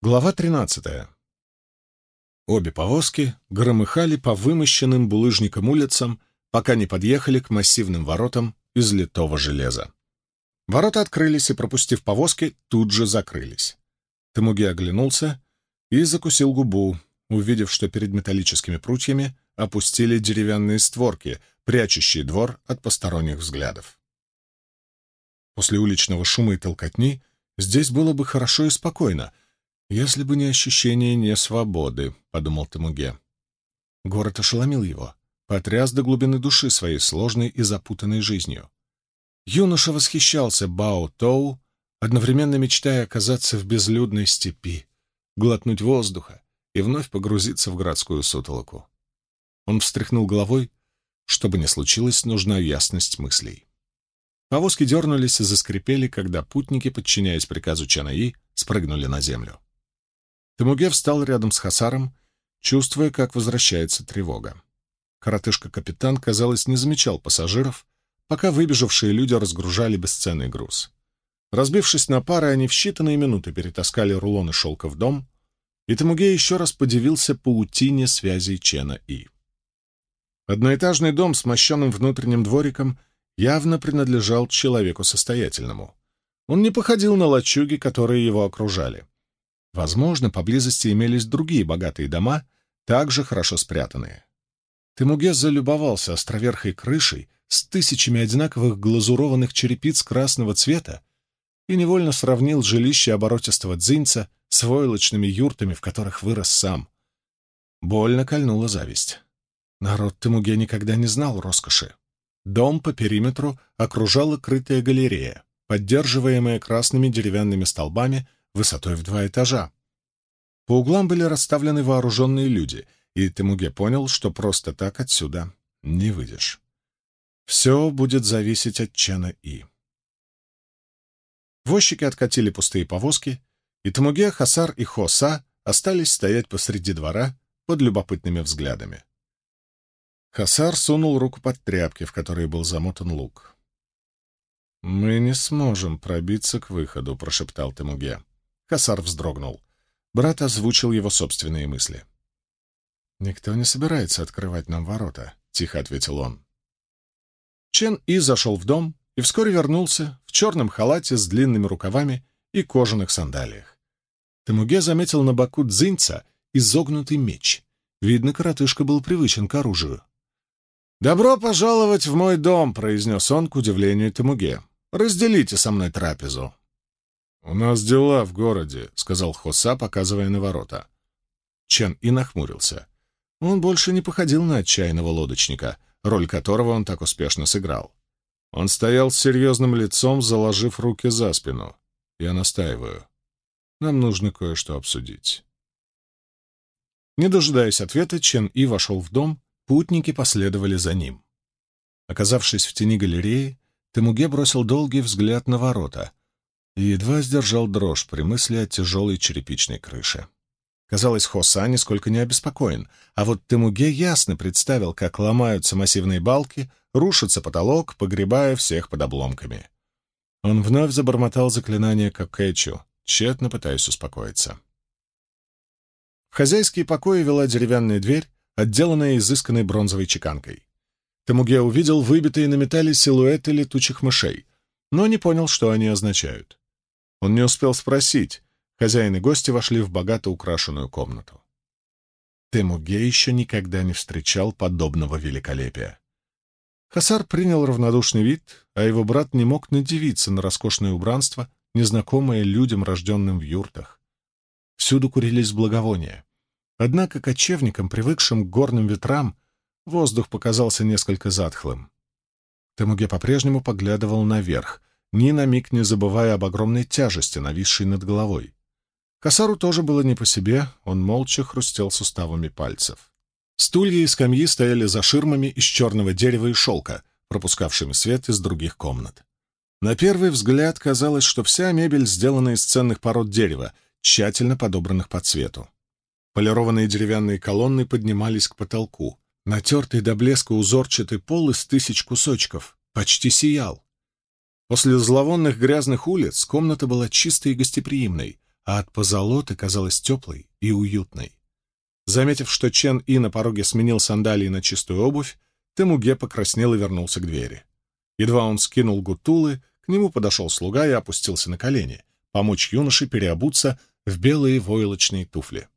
Глава 13. Обе повозки громыхали по вымощенным булыжником улицам, пока не подъехали к массивным воротам из литого железа. Ворота открылись и, пропустив повозки, тут же закрылись. Тамуги оглянулся и закусил губу, увидев, что перед металлическими прутьями опустили деревянные створки, прячущие двор от посторонних взглядов. После уличного шума и толкотни здесь было бы хорошо и спокойно — «Если бы не ощущение несвободы», — подумал Тамуге. Город ошеломил его, потряс до глубины души своей сложной и запутанной жизнью. Юноша восхищался Бао Тоу, одновременно мечтая оказаться в безлюдной степи, глотнуть воздуха и вновь погрузиться в городскую сутолоку. Он встряхнул головой. Что бы ни случилось, нужна ясность мыслей. Повозки дернулись и заскрипели, когда путники, подчиняясь приказу Чанаи, спрыгнули на землю. Тамуге встал рядом с Хасаром, чувствуя, как возвращается тревога. Коротышка-капитан, казалось, не замечал пассажиров, пока выбежавшие люди разгружали бесценный груз. Разбившись на пары, они в считанные минуты перетаскали рулоны шелка в дом, и Тамуге еще раз подивился паутине связей Чена И. Одноэтажный дом с мощенным внутренним двориком явно принадлежал человеку состоятельному. Он не походил на лачуги, которые его окружали. Возможно, поблизости имелись другие богатые дома, также хорошо спрятанные. Темуге залюбовался островерхой крышей с тысячами одинаковых глазурованных черепиц красного цвета и невольно сравнил жилище оборотистого дзинца с войлочными юртами, в которых вырос сам. Больно кольнула зависть. Народ Темуге никогда не знал роскоши. Дом по периметру окружала крытая галерея, поддерживаемая красными деревянными столбами высотой в два этажа. По углам были расставлены вооруженные люди, и Темуге понял, что просто так отсюда не выйдешь. Все будет зависеть от Чена И. Возчики откатили пустые повозки, и Тамуге, Хасар и Хоса остались стоять посреди двора под любопытными взглядами. Хасар сунул руку под тряпки, в которые был замотан лук. «Мы не сможем пробиться к выходу», — прошептал Темуге. Хасар вздрогнул. Брат озвучил его собственные мысли. «Никто не собирается открывать нам ворота», — тихо ответил он. Чен И зашел в дом и вскоре вернулся в черном халате с длинными рукавами и кожаных сандалиях. Тамуге заметил на боку дзинца изогнутый меч. Видно, коротышка был привычен к оружию. «Добро пожаловать в мой дом», — произнес он к удивлению Тамуге. «Разделите со мной трапезу». «У нас дела в городе», — сказал Хоса, показывая на ворота. Чен и нахмурился. Он больше не походил на отчаянного лодочника, роль которого он так успешно сыграл. Он стоял с серьезным лицом, заложив руки за спину. «Я настаиваю. Нам нужно кое-что обсудить». Не дожидаясь ответа, Чен И вошел в дом, путники последовали за ним. Оказавшись в тени галереи, Темуге бросил долгий взгляд на ворота, и едва сдержал дрожь при мысли о тяжелой черепичной крыше. Казалось, Хоса нисколько не обеспокоен, а вот Темуге ясно представил, как ломаются массивные балки, рушится потолок, погребая всех под обломками. Он вновь забормотал заклинание Кокэчу, тщетно пытаясь успокоиться. В хозяйские покои вела деревянная дверь, отделанная изысканной бронзовой чеканкой. Темуге увидел выбитые на металле силуэты летучих мышей, но не понял, что они означают. Он не успел спросить. Хозяин и гости вошли в богато украшенную комнату. Темуге еще никогда не встречал подобного великолепия. Хасар принял равнодушный вид, а его брат не мог надевиться на роскошное убранство, незнакомое людям, рожденным в юртах. Всюду курились благовония. Однако кочевникам, привыкшим к горным ветрам, воздух показался несколько затхлым. Темуге по-прежнему поглядывал наверх, ни на миг не забывая об огромной тяжести, нависшей над головой. Косару тоже было не по себе, он молча хрустел суставами пальцев. Стулья и скамьи стояли за ширмами из черного дерева и шелка, пропускавшими свет из других комнат. На первый взгляд казалось, что вся мебель сделана из ценных пород дерева, тщательно подобранных по цвету. Полированные деревянные колонны поднимались к потолку. Натертый до блеска узорчатый пол из тысяч кусочков почти сиял. После зловонных грязных улиц комната была чистой и гостеприимной, а от позолоты казалась теплой и уютной. Заметив, что Чен И на пороге сменил сандалии на чистую обувь, Темуге покраснел и вернулся к двери. Едва он скинул гутулы, к нему подошел слуга и опустился на колени, помочь юноше переобуться в белые войлочные туфли.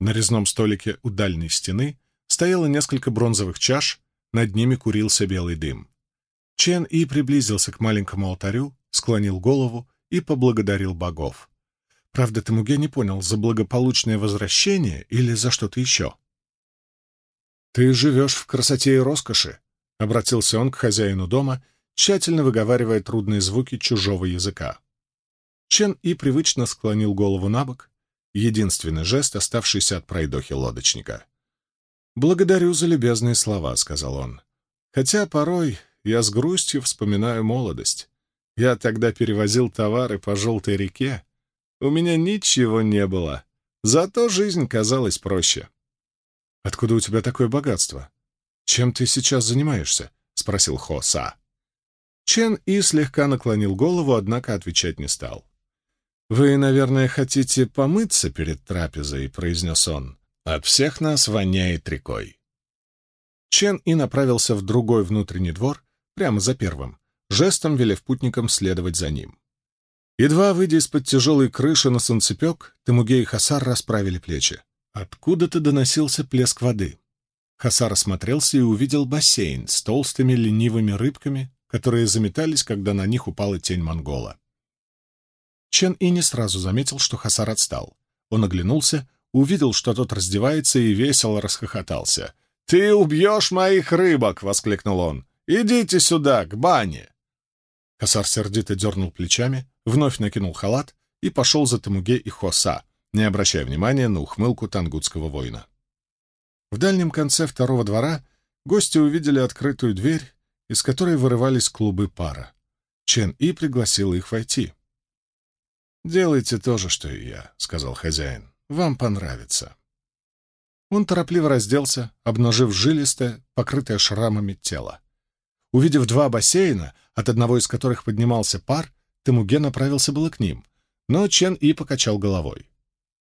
На резном столике у дальней стены стояло несколько бронзовых чаш, над ними курился белый дым. Чен И приблизился к маленькому алтарю, склонил голову и поблагодарил богов. Правда, Тамуге не понял, за благополучное возвращение или за что-то еще. «Ты живешь в красоте и роскоши», — обратился он к хозяину дома, тщательно выговаривая трудные звуки чужого языка. Чен И привычно склонил голову на бок, единственный жест, оставшийся от пройдохи лодочника. «Благодарю за любезные слова», — сказал он. «Хотя порой я с грустью вспоминаю молодость. Я тогда перевозил товары по желтой реке. У меня ничего не было. Зато жизнь казалась проще». «Откуда у тебя такое богатство? Чем ты сейчас занимаешься?» — спросил Хо Са. Чен И слегка наклонил голову, однако отвечать не стал. «Вы, наверное, хотите помыться перед трапезой», — произнес он. «От всех нас воняет рекой». Чен И направился в другой внутренний двор, прямо за первым, жестом велев путникам следовать за ним. Едва выйдя из-под тяжелой крыши на солнцепек, Темуге и Хасар расправили плечи. Откуда-то доносился плеск воды. Хасар осмотрелся и увидел бассейн с толстыми ленивыми рыбками, которые заметались, когда на них упала тень монгола. Чен И не сразу заметил, что Хасар отстал. Он оглянулся, увидел, что тот раздевается, и весело расхохотался. «Ты убьешь моих рыбок!» — воскликнул он. «Идите сюда, к бане!» Хасар сердито дернул плечами, вновь накинул халат и пошел за Тамуге и Хоса, не обращая внимания на ухмылку тангутского воина. В дальнем конце второго двора гости увидели открытую дверь, из которой вырывались клубы пара. Чен И пригласил их войти. «Делайте то же, что и я», — сказал хозяин. «Вам понравится». Он торопливо разделся, обнажив жилистое, покрытое шрамами тело. Увидев два бассейна, от одного из которых поднимался пар, Темуге направился было к ним, но Чен И покачал головой.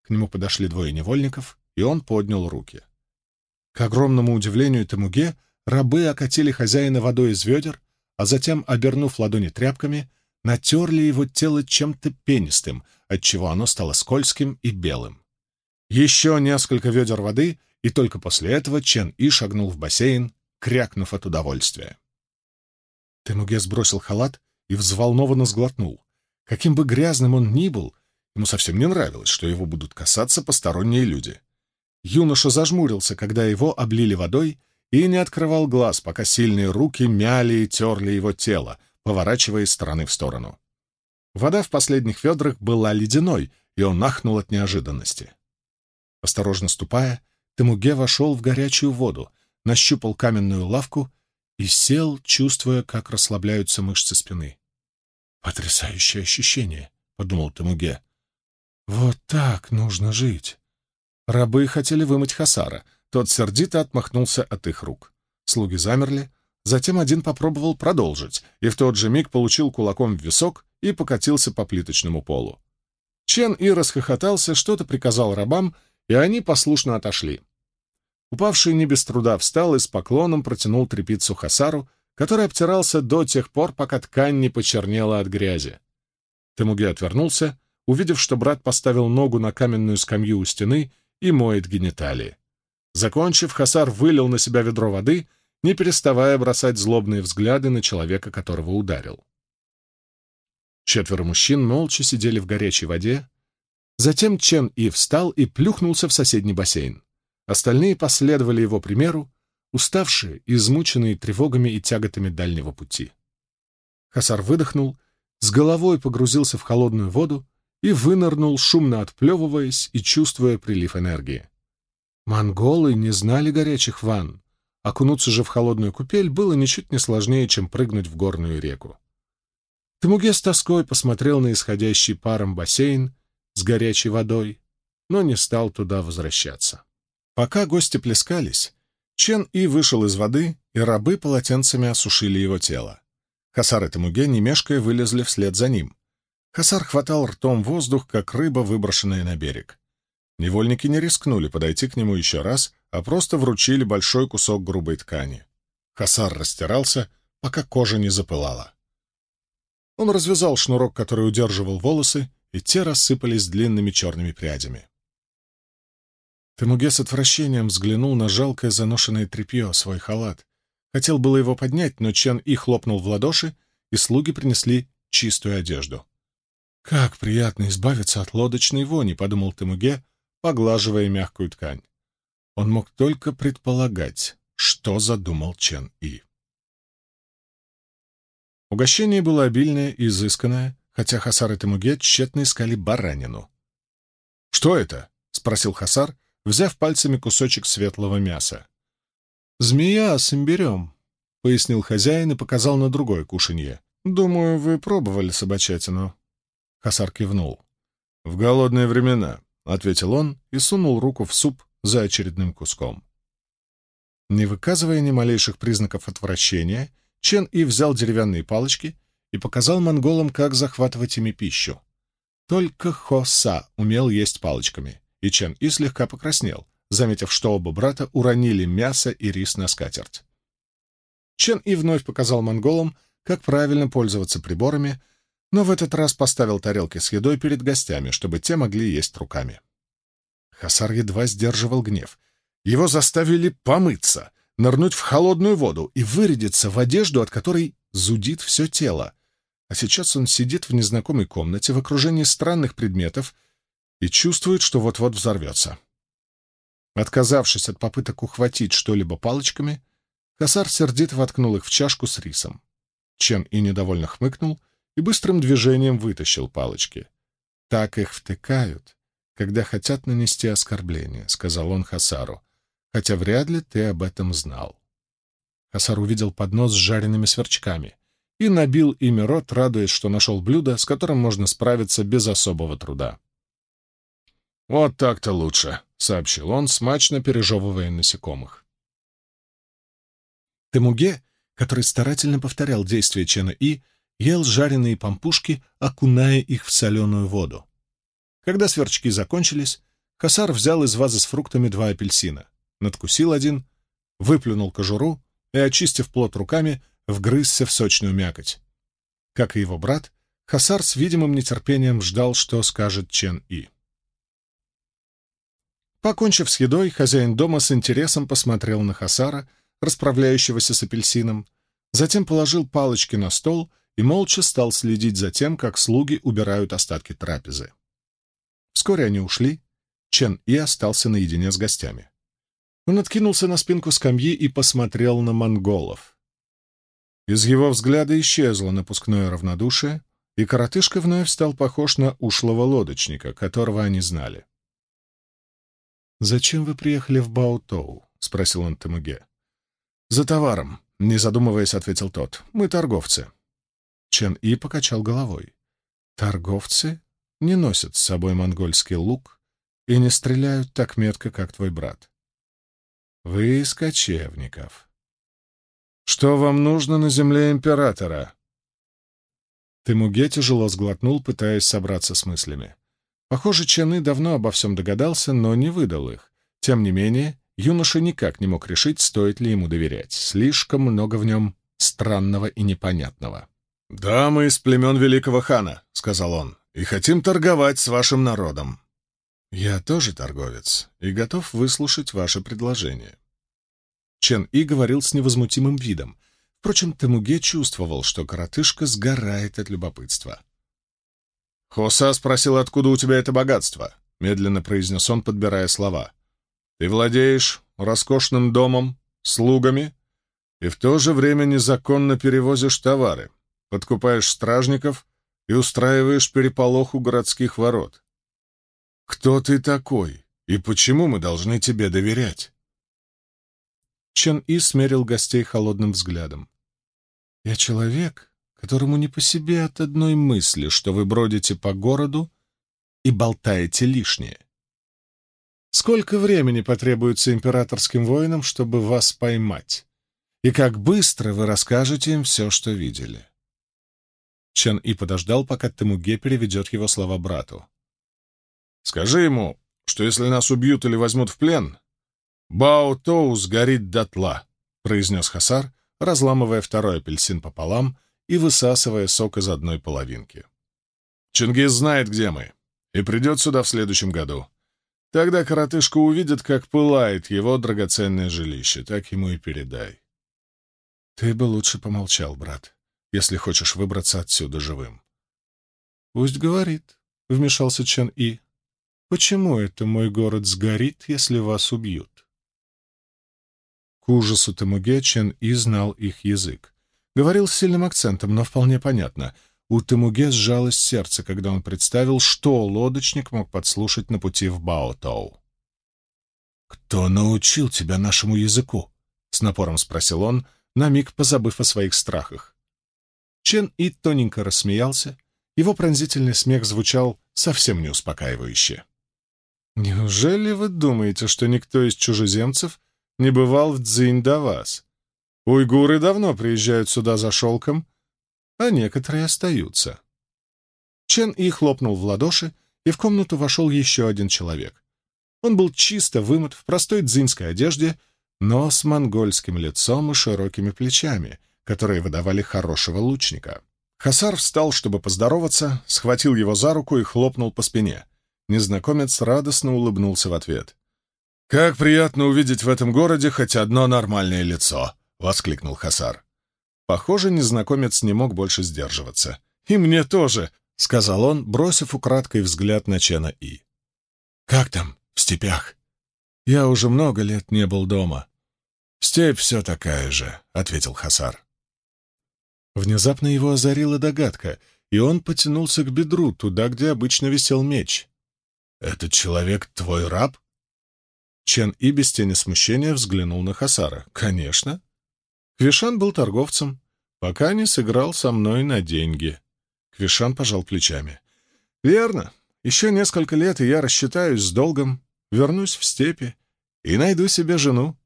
К нему подошли двое невольников, и он поднял руки. К огромному удивлению Темуге рабы окатили хозяина водой из ведер, а затем, обернув ладони тряпками, натерли его тело чем-то пенистым, отчего оно стало скользким и белым. Еще несколько ведер воды, и только после этого Чен И шагнул в бассейн, крякнув от удовольствия. Темуге сбросил халат и взволнованно сглотнул. Каким бы грязным он ни был, ему совсем не нравилось, что его будут касаться посторонние люди. Юноша зажмурился, когда его облили водой, и не открывал глаз, пока сильные руки мяли и терли его тело, поворачивая из стороны в сторону. Вода в последних ведрах была ледяной, и он нахнул от неожиданности. Осторожно ступая, Темуге вошел в горячую воду, нащупал каменную лавку и сел, чувствуя, как расслабляются мышцы спины. «Потрясающее ощущение», — подумал Темуге. «Вот так нужно жить». Рабы хотели вымыть Хасара. Тот сердито отмахнулся от их рук. Слуги замерли, Затем один попробовал продолжить, и в тот же миг получил кулаком в висок и покатился по плиточному полу. Чен и расхохотался, что-то приказал рабам, и они послушно отошли. Упавший не без труда встал и с поклоном протянул трепицу Хасару, который обтирался до тех пор, пока ткань не почернела от грязи. Темуге отвернулся, увидев, что брат поставил ногу на каменную скамью у стены и моет гениталии. Закончив, Хасар вылил на себя ведро воды — не переставая бросать злобные взгляды на человека, которого ударил. Четверо мужчин молча сидели в горячей воде. Затем Чен И встал и плюхнулся в соседний бассейн. Остальные последовали его примеру, уставшие и измученные тревогами и тяготами дальнего пути. Хасар выдохнул, с головой погрузился в холодную воду и вынырнул, шумно отплевываясь и чувствуя прилив энергии. Монголы не знали горячих ванн, Окунуться же в холодную купель было ничуть не сложнее, чем прыгнуть в горную реку. Тамуге с тоской посмотрел на исходящий паром бассейн с горячей водой, но не стал туда возвращаться. Пока гости плескались, Чен И вышел из воды, и рабы полотенцами осушили его тело. Хасар и Тамуге, не вылезли вслед за ним. Хасар хватал ртом воздух, как рыба, выброшенная на берег. Невольники не рискнули подойти к нему еще раз, а просто вручили большой кусок грубой ткани. Хасар растирался, пока кожа не запылала. Он развязал шнурок, который удерживал волосы, и те рассыпались длинными черными прядями. Темуге с отвращением взглянул на жалкое заношенное тряпье, свой халат. Хотел было его поднять, но Чен И хлопнул в ладоши, и слуги принесли чистую одежду. «Как приятно избавиться от лодочной вони», — подумал Темуге, поглаживая мягкую ткань. Он мог только предполагать, что задумал Чен И. Угощение было обильное и изысканное, хотя Хасар и Темуге тщетно искали баранину. «Что это?» — спросил Хасар, взяв пальцами кусочек светлого мяса. «Змея с имбирем», — пояснил хозяин и показал на другое кушанье. «Думаю, вы пробовали собачатину». Хасар кивнул. «В голодные времена», — ответил он и сунул руку в суп за очередным куском. Не выказывая ни малейших признаков отвращения, Чен И взял деревянные палочки и показал монголам, как захватывать ими пищу. Только Хоса умел есть палочками, и Чен И слегка покраснел, заметив, что оба брата уронили мясо и рис на скатерть. Чен И вновь показал монголам, как правильно пользоваться приборами, но в этот раз поставил тарелки с едой перед гостями, чтобы те могли есть руками. Хасар едва сдерживал гнев. Его заставили помыться, нырнуть в холодную воду и вырядиться в одежду, от которой зудит все тело. А сейчас он сидит в незнакомой комнате в окружении странных предметов и чувствует, что вот-вот взорвется. Отказавшись от попыток ухватить что-либо палочками, Хасар сердито воткнул их в чашку с рисом. Чен и недовольно хмыкнул и быстрым движением вытащил палочки. «Так их втыкают, когда хотят нанести оскорбление», — сказал он Хасару, «хотя вряд ли ты об этом знал». Хасар увидел поднос с жареными сверчками и набил ими рот, радуясь, что нашел блюдо, с которым можно справиться без особого труда. «Вот так-то лучше», — сообщил он, смачно пережевывая насекомых. Темуге, который старательно повторял действия Чена И, ел жареные пампушки, окуная их в соленую воду. Когда сверчки закончились, Хасар взял из вазы с фруктами два апельсина, надкусил один, выплюнул кожуру и, очистив плод руками, вгрызся в сочную мякоть. Как и его брат, Хасар с видимым нетерпением ждал, что скажет Чен И. Покончив с едой, хозяин дома с интересом посмотрел на Хасара, расправляющегося с апельсином, затем положил палочки на стол и молча стал следить за тем, как слуги убирают остатки трапезы. Вскоре они ушли, Чен И остался наедине с гостями. Он откинулся на спинку скамьи и посмотрел на монголов. Из его взгляда исчезло напускное равнодушие, и коротышка вновь стал похож на ушлого лодочника, которого они знали. «Зачем вы приехали в Баутоу?» — спросил он Тамуге. «За товаром», — не задумываясь, ответил тот. «Мы торговцы». Чен И покачал головой. «Торговцы не носят с собой монгольский лук и не стреляют так метко, как твой брат. Вы из кочевников. Что вам нужно на земле императора?» Темуге тяжело сглотнул, пытаясь собраться с мыслями. Похоже, Чен И давно обо всем догадался, но не выдал их. Тем не менее, юноша никак не мог решить, стоит ли ему доверять. Слишком много в нем странного и непонятного. «Да, мы из племен Великого Хана», — сказал он, — «и хотим торговать с вашим народом». «Я тоже торговец и готов выслушать ваше предложение». Чен И говорил с невозмутимым видом. Впрочем, Темуге чувствовал, что коротышка сгорает от любопытства. «Хоса спросил, откуда у тебя это богатство», — медленно произнес он, подбирая слова. «Ты владеешь роскошным домом, слугами и в то же время незаконно перевозишь товары подкупаешь стражников и устраиваешь переполох у городских ворот. Кто ты такой и почему мы должны тебе доверять?» Чен И смерил гостей холодным взглядом. «Я человек, которому не по себе от одной мысли, что вы бродите по городу и болтаете лишнее. Сколько времени потребуется императорским воинам, чтобы вас поймать? И как быстро вы расскажете им все, что видели? Чен И подождал, пока Темуге переведет его слова брату. «Скажи ему, что если нас убьют или возьмут в плен, Бао Тоу сгорит дотла», — произнес Хасар, разламывая второй апельсин пополам и высасывая сок из одной половинки. «Чингис знает, где мы, и придет сюда в следующем году. Тогда коротышка увидит, как пылает его драгоценное жилище. Так ему и передай». «Ты бы лучше помолчал, брат», если хочешь выбраться отсюда живым. «Пусть говорит», — вмешался Чен И. «Почему это мой город сгорит, если вас убьют?» К ужасу Тамуге Чен И знал их язык. Говорил с сильным акцентом, но вполне понятно. У Тамуге сжалось сердце, когда он представил, что лодочник мог подслушать на пути в Баотоу. «Кто научил тебя нашему языку?» — с напором спросил он, на миг позабыв о своих страхах. Чен И тоненько рассмеялся. Его пронзительный смех звучал совсем не успокаивающе. «Неужели вы думаете, что никто из чужеземцев не бывал в Цзинь до вас? Уйгуры давно приезжают сюда за шелком, а некоторые остаются». Чен И хлопнул в ладоши, и в комнату вошел еще один человек. Он был чисто вымыт в простой дзиньской одежде, но с монгольским лицом и широкими плечами — которые выдавали хорошего лучника. Хасар встал, чтобы поздороваться, схватил его за руку и хлопнул по спине. Незнакомец радостно улыбнулся в ответ. «Как приятно увидеть в этом городе хоть одно нормальное лицо!» — воскликнул Хасар. Похоже, незнакомец не мог больше сдерживаться. «И мне тоже!» — сказал он, бросив украдкой взгляд на Чена И. «Как там, в степях?» «Я уже много лет не был дома». «Степь все такая же», — ответил Хасар. Внезапно его озарила догадка, и он потянулся к бедру, туда, где обычно висел меч. «Этот человек твой раб?» Чен И без тени смущения взглянул на Хасара. «Конечно. Квишан был торговцем, пока не сыграл со мной на деньги». Квишан пожал плечами. «Верно. Еще несколько лет, и я рассчитаюсь с долгом, вернусь в степи и найду себе жену.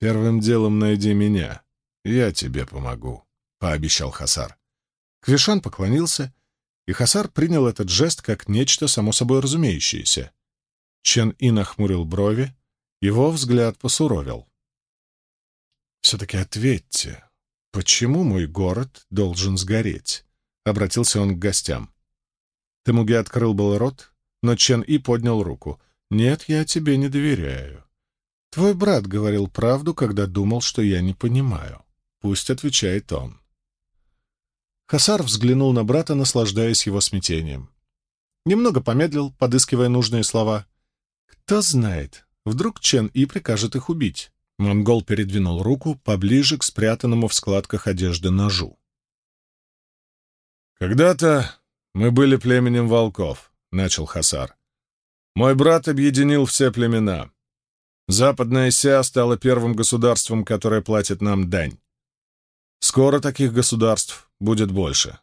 Первым делом найди меня. Я тебе помогу» пообещал Хасар. Квишан поклонился, и Хасар принял этот жест как нечто само собой разумеющееся. Чен И нахмурил брови, его взгляд посуровил. «Все-таки ответьте, почему мой город должен сгореть?» — обратился он к гостям. Темуги открыл был рот, но Чен И поднял руку. «Нет, я тебе не доверяю. Твой брат говорил правду, когда думал, что я не понимаю. Пусть отвечает он». Хасар взглянул на брата, наслаждаясь его смятением. Немного помедлил, подыскивая нужные слова. «Кто знает, вдруг Чен И прикажет их убить?» Монгол передвинул руку поближе к спрятанному в складках одежды ножу. «Когда-то мы были племенем волков», — начал Хасар. «Мой брат объединил все племена. Западная Ся стала первым государством, которое платит нам дань. Скоро таких государств будет больше.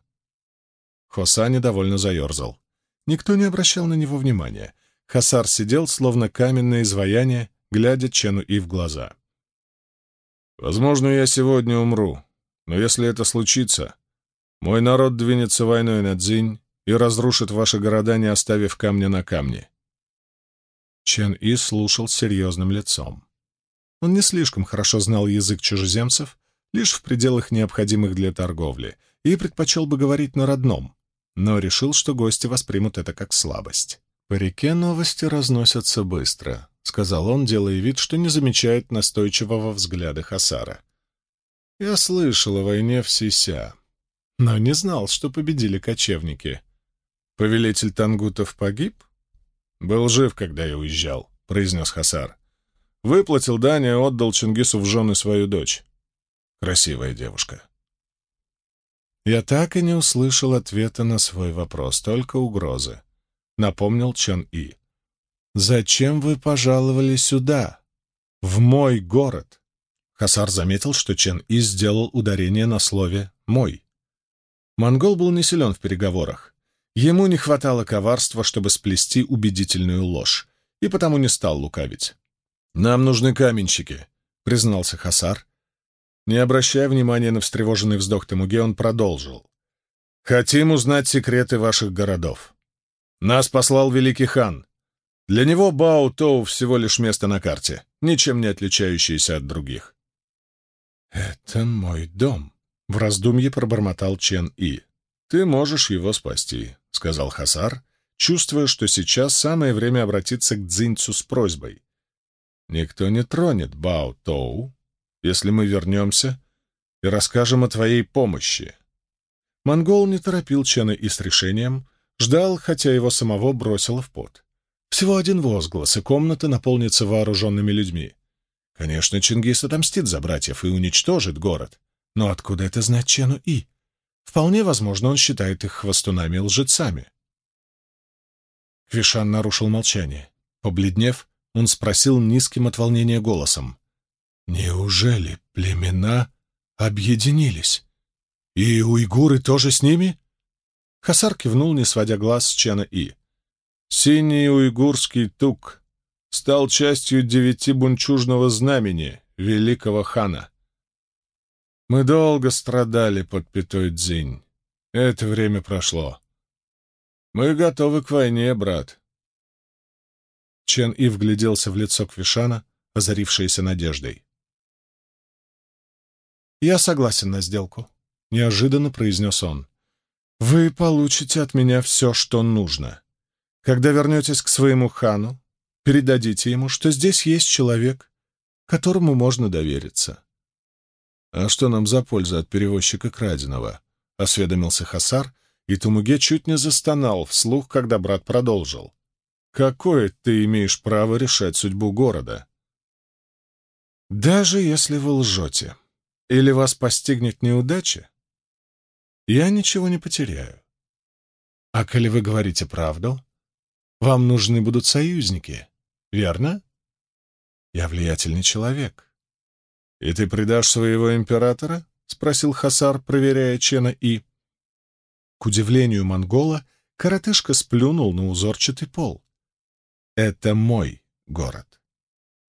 Хоса недовольно заерзал. Никто не обращал на него внимания. Хасар сидел, словно каменное изваяние, глядя Чену И в глаза. «Возможно, я сегодня умру, но если это случится, мой народ двинется войной на Дзинь и разрушит ваши города, не оставив камня на камне». Чен И слушал с серьезным лицом. Он не слишком хорошо знал язык чужеземцев, лишь в пределах необходимых для торговли, и предпочел бы говорить на родном, но решил, что гости воспримут это как слабость. «По реке новости разносятся быстро», — сказал он, делая вид, что не замечает настойчивого взгляда Хасара. «Я слышал о войне в Сися, но не знал, что победили кочевники. Повелитель Тангутов погиб? Был жив, когда я уезжал», — произнес Хасар. «Выплатил дань и отдал Чингису в жены свою дочь. Красивая девушка. Я так и не услышал ответа на свой вопрос, только угрозы. Напомнил Чон И. «Зачем вы пожаловали сюда? В мой город?» Хасар заметил, что Чен И сделал ударение на слове «мой». Монгол был не силен в переговорах. Ему не хватало коварства, чтобы сплести убедительную ложь, и потому не стал лукавить. «Нам нужны каменщики», — признался Хасар, не обращая внимания на встревоженный вздох Темуге, он продолжил. Хотим узнать секреты ваших городов. Нас послал великий хан. Для него Бао-Тоу всего лишь место на карте, ничем не отличающееся от других. «Это мой дом», — в раздумье пробормотал Чен И. «Ты можешь его спасти», — сказал Хасар, чувствуя, что сейчас самое время обратиться к Цзиньцу с просьбой. «Никто не тронет Бао-Тоу, если мы вернемся и расскажем о твоей помощи». Монгол не торопил Чена И с решением, ждал, хотя его самого бросило в пот. Всего один возглас, и комната наполнится вооруженными людьми. Конечно, Чингис отомстит за братьев и уничтожит город. Но откуда это знать Чену И? Вполне возможно, он считает их хвостунами и лжецами. Квишан нарушил молчание. Побледнев, он спросил низким от волнения голосом. «Неужели племена объединились? И уйгуры тоже с ними?» Хасар кивнул, не сводя глаз с Чена И. «Синий уйгурский тук стал частью девяти бунчужного знамени великого хана. Мы долго страдали под пятой дзинь. Это время прошло. Мы готовы к войне, брат. Чен И вгляделся в лицо Квишана, озарившееся надеждой. «Я согласен на сделку», — неожиданно произнес он. «Вы получите от меня все, что нужно. Когда вернетесь к своему хану, передадите ему, что здесь есть человек, которому можно довериться. «А что нам за польза от перевозчика краденого?» — осведомился Хасар, и Тумуге чуть не застонал вслух, когда брат продолжил. «Какое ты имеешь право решать судьбу города?» «Даже если вы лжете, или вас постигнет неудача, я ничего не потеряю. А коли вы говорите правду, вам нужны будут союзники, верно? Я влиятельный человек. «И ты предашь своего императора?» — спросил Хасар, проверяя Чена И. К удивлению монгола, коротышка сплюнул на узорчатый пол. «Это мой город.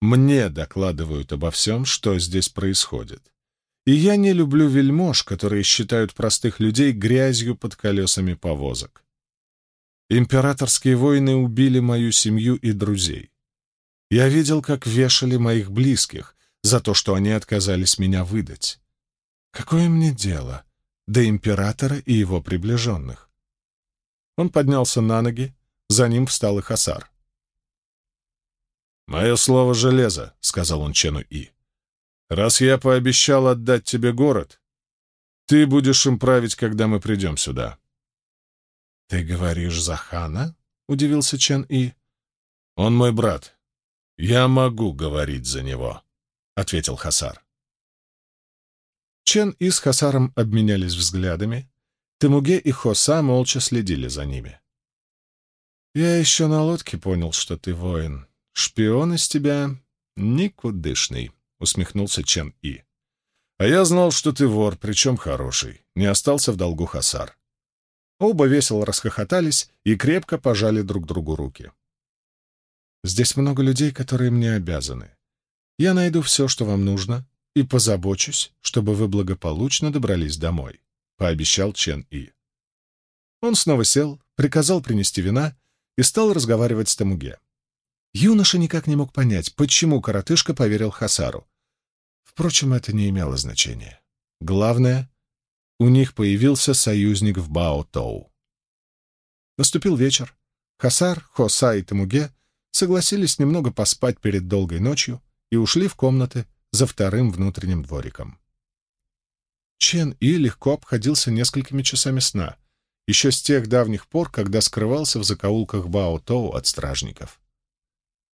Мне докладывают обо всем, что здесь происходит. И я не люблю вельмож, которые считают простых людей грязью под колесами повозок. Императорские войны убили мою семью и друзей. Я видел, как вешали моих близких, за то, что они отказались меня выдать. Какое мне дело до императора и его приближенных? Он поднялся на ноги, за ним встал и Хасар. «Мое слово железо», — сказал он Чену И. «Раз я пообещал отдать тебе город, ты будешь им править, когда мы придем сюда». «Ты говоришь за хана?» — удивился Чен И. «Он мой брат. Я могу говорить за него» ответил Хасар. Чен и с Хасаром обменялись взглядами. Темуге и Хоса молча следили за ними. «Я еще на лодке понял, что ты воин. Шпион из тебя никудышный», — усмехнулся Чен И. «А я знал, что ты вор, причем хороший. Не остался в долгу Хасар». Оба весело расхохотались и крепко пожали друг другу руки. «Здесь много людей, которые мне обязаны. Я найду все, что вам нужно, и позабочусь, чтобы вы благополучно добрались домой», — пообещал Чен И. Он снова сел, приказал принести вина и стал разговаривать с Тамуге. Юноша никак не мог понять, почему коротышка поверил Хасару. Впрочем, это не имело значения. Главное, у них появился союзник в Бао-Тоу. Наступил вечер. Хасар, Хоса и Тамуге согласились немного поспать перед долгой ночью, и ушли в комнаты за вторым внутренним двориком. Чен И легко обходился несколькими часами сна, еще с тех давних пор, когда скрывался в закоулках Бао-Тоу от стражников.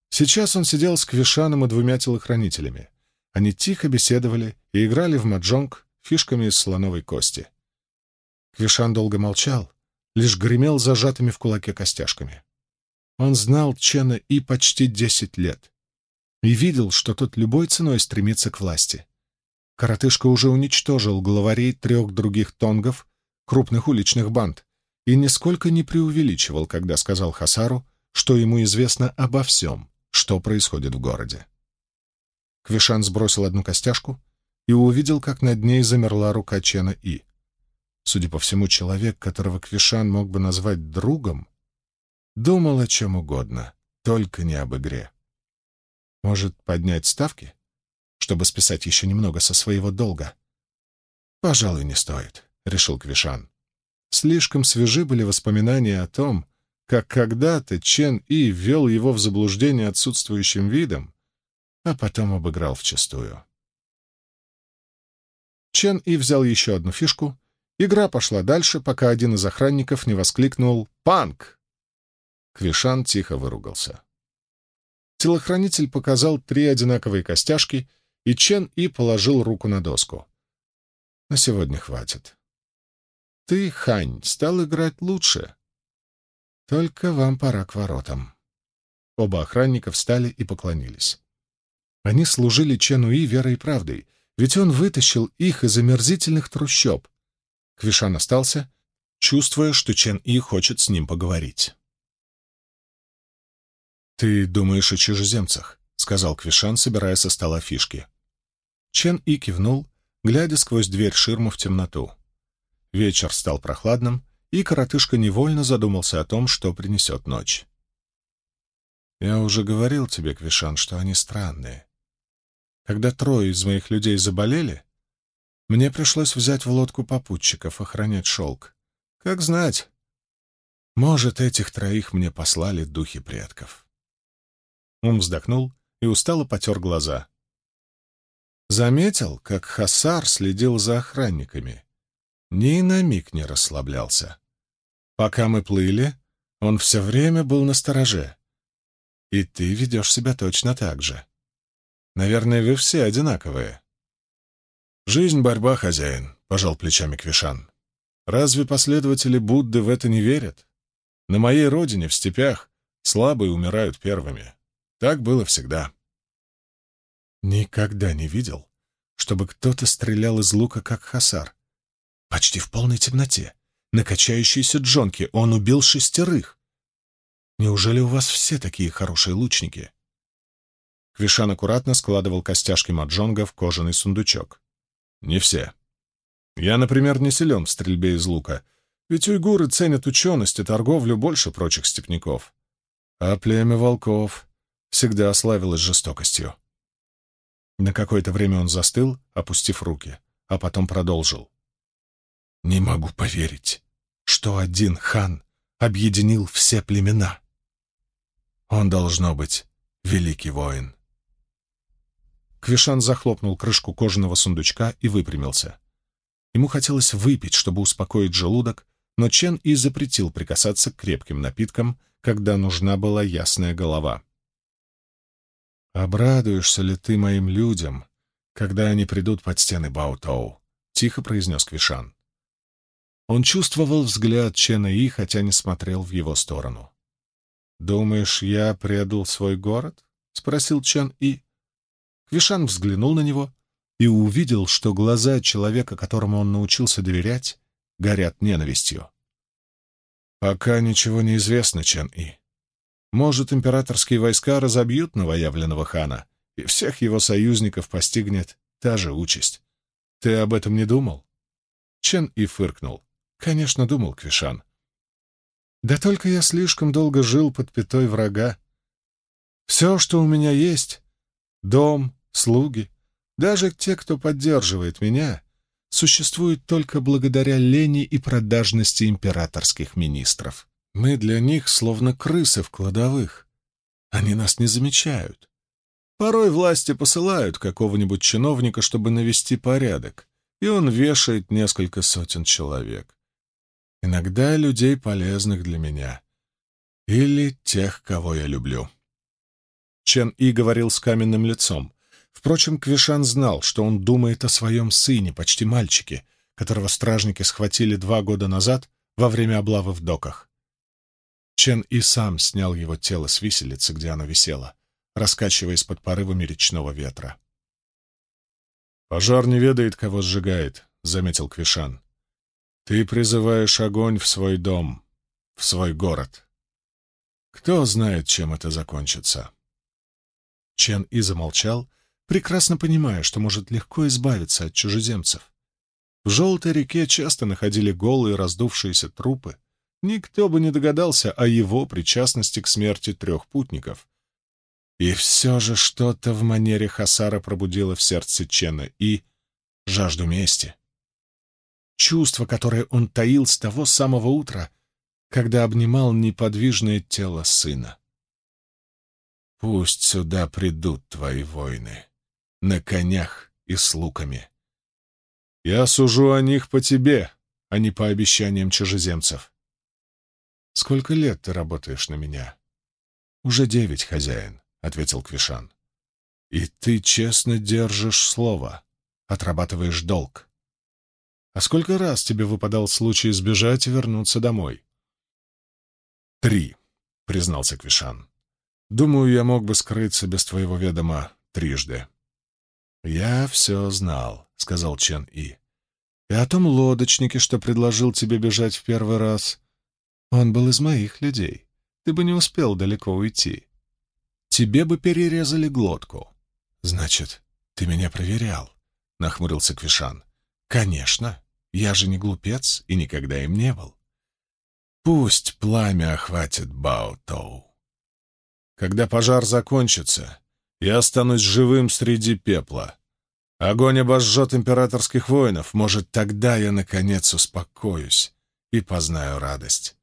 Сейчас он сидел с Квишаном и двумя телохранителями. Они тихо беседовали и играли в маджонг фишками из слоновой кости. Квишан долго молчал, лишь гремел зажатыми в кулаке костяшками. Он знал Чена И почти десять лет и видел, что тот любой ценой стремится к власти. Коротышка уже уничтожил главарей трех других тонгов, крупных уличных банд, и нисколько не преувеличивал, когда сказал Хасару, что ему известно обо всем, что происходит в городе. Квишан сбросил одну костяшку и увидел, как над ней замерла рука Чена И. судя по всему, человек, которого Квишан мог бы назвать другом, думал о чем угодно, только не об игре. Может, поднять ставки, чтобы списать еще немного со своего долга? Пожалуй, не стоит, — решил Квишан. Слишком свежи были воспоминания о том, как когда-то Чен И ввел его в заблуждение отсутствующим видом, а потом обыграл вчистую. Чен И взял еще одну фишку. Игра пошла дальше, пока один из охранников не воскликнул «Панк!». Квишан тихо выругался. Телохранитель показал три одинаковые костяшки, и Чен И положил руку на доску. «На сегодня хватит. Ты, Хань, стал играть лучше. Только вам пора к воротам. Оба охранника встали и поклонились. Они служили Ченуи верой и правдой, ведь он вытащил их из омерзительных трущоб. Квишан остался, чувствуя, что Чен И хочет с ним поговорить. «Ты думаешь о чужеземцах?» — сказал Квишан, собирая со стола фишки. Чен И кивнул, глядя сквозь дверь ширму в темноту. Вечер стал прохладным, и коротышка невольно задумался о том, что принесет ночь. «Я уже говорил тебе, Квишан, что они странные. Когда трое из моих людей заболели, мне пришлось взять в лодку попутчиков, охранять шелк. Как знать, может, этих троих мне послали духи предков». Он вздохнул и устало потер глаза. Заметил, как Хасар следил за охранниками. Ни на миг не расслаблялся. Пока мы плыли, он все время был на стороже. И ты ведешь себя точно так же. Наверное, вы все одинаковые. Жизнь — борьба, хозяин, — пожал плечами Квишан. Разве последователи Будды в это не верят? На моей родине, в степях, слабые умирают первыми. Так было всегда. Никогда не видел, чтобы кто-то стрелял из лука, как Хасар. Почти в полной темноте на качающейся джонке. Он убил шестерых. Неужели у вас все такие хорошие лучники? Квишан аккуратно складывал костяшки маджонга в кожаный сундучок. Не все. Я, например, не силен в стрельбе из лука, ведь уйгуры ценят ученость и торговлю больше прочих степняков. А племя волков всегда славилось жестокостью. На какое-то время он застыл, опустив руки, а потом продолжил. «Не могу поверить что один хан объединил все племена. Он должно быть великий воин. Квишан захлопнул крышку кожаного сундучка и выпрямился. Ему хотелось выпить, чтобы успокоить желудок, но Чен и запретил прикасаться к крепким напиткам, когда нужна была ясная голова. «Обрадуешься ли ты моим людям, когда они придут под стены Баутоу?» — тихо произнес Квишан. Он чувствовал взгляд Чена И, хотя не смотрел в его сторону. «Думаешь, я предал свой город?» — спросил Чен И. Квишан взглянул на него и увидел, что глаза человека, которому он научился доверять, горят ненавистью. «Пока ничего не известно, Чен И. Может, императорские войска разобьют новоявленного хана, и всех его союзников постигнет та же участь. Ты об этом не думал?» Чен И фыркнул. Конечно, думал Квишан. Да только я слишком долго жил под пятой врага. Все, что у меня есть — дом, слуги, даже те, кто поддерживает меня, существуют только благодаря лени и продажности императорских министров. Мы для них словно крысы в кладовых. Они нас не замечают. Порой власти посылают какого-нибудь чиновника, чтобы навести порядок, и он вешает несколько сотен человек. Иногда людей, полезных для меня. Или тех, кого я люблю. Чен И говорил с каменным лицом. Впрочем, Квишан знал, что он думает о своем сыне, почти мальчике, которого стражники схватили два года назад во время облавы в доках. Чен И сам снял его тело с виселицы, где оно висело, раскачиваясь под порывами речного ветра. «Пожар не ведает, кого сжигает», — заметил Квишан. Ты призываешь огонь в свой дом, в свой город. Кто знает, чем это закончится?» Чен И замолчал, прекрасно понимая, что может легко избавиться от чужеземцев. В желтой реке часто находили голые раздувшиеся трупы. Никто бы не догадался о его причастности к смерти трех путников. И все же что-то в манере Хасара пробудило в сердце Чена и жажду мести. Чувство, которое он таил с того самого утра, когда обнимал неподвижное тело сына. «Пусть сюда придут твои воины, на конях и с луками. Я сужу о них по тебе, а не по обещаниям чужеземцев. Сколько лет ты работаешь на меня?» «Уже девять, хозяин», — ответил Квишан. «И ты честно держишь слово, отрабатываешь долг. А сколько раз тебе выпадал случай сбежать и вернуться домой?» «Три», — признался Квишан. «Думаю, я мог бы скрыться без твоего ведома трижды». «Я все знал», — сказал Чен И. «И о том лодочнике, что предложил тебе бежать в первый раз. Он был из моих людей. Ты бы не успел далеко уйти. Тебе бы перерезали глотку». «Значит, ты меня проверял?» — нахмурился Квишан. «Конечно. Я же не глупец и никогда им не был. Пусть пламя охватит Бао-Тоу. Когда пожар закончится, я останусь живым среди пепла. Огонь обожжет императорских воинов. Может, тогда я, наконец, успокоюсь и познаю радость.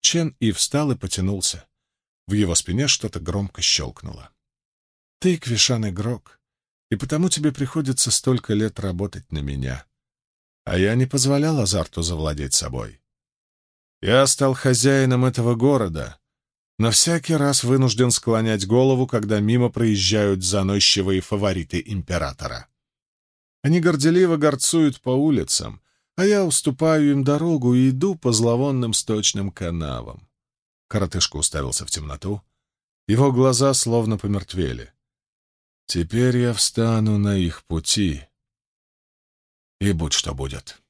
Чен И встал и потянулся. В его спине что-то громко щелкнуло. «Ты, Квишан, игрок, и потому тебе приходится столько лет работать на меня а я не позволял азарту завладеть собой. Я стал хозяином этого города, но всякий раз вынужден склонять голову, когда мимо проезжают заносчивые фавориты императора. Они горделиво горцуют по улицам, а я уступаю им дорогу и иду по зловонным сточным канавам. Коротышка уставился в темноту. Его глаза словно помертвели. Теперь я встану на их пути, и будь что будет.